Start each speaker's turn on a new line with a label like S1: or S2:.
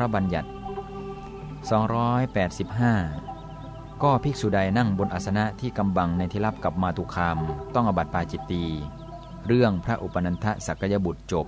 S1: ระบัญญัติ 285 ก็ภิกษุใดนั่งบนอาสนะที่กำบังในที่รับกับมาตุคาม ต้องอบัติปาจิตตี เรื่องพระอุปนันทสักยบุตรจบ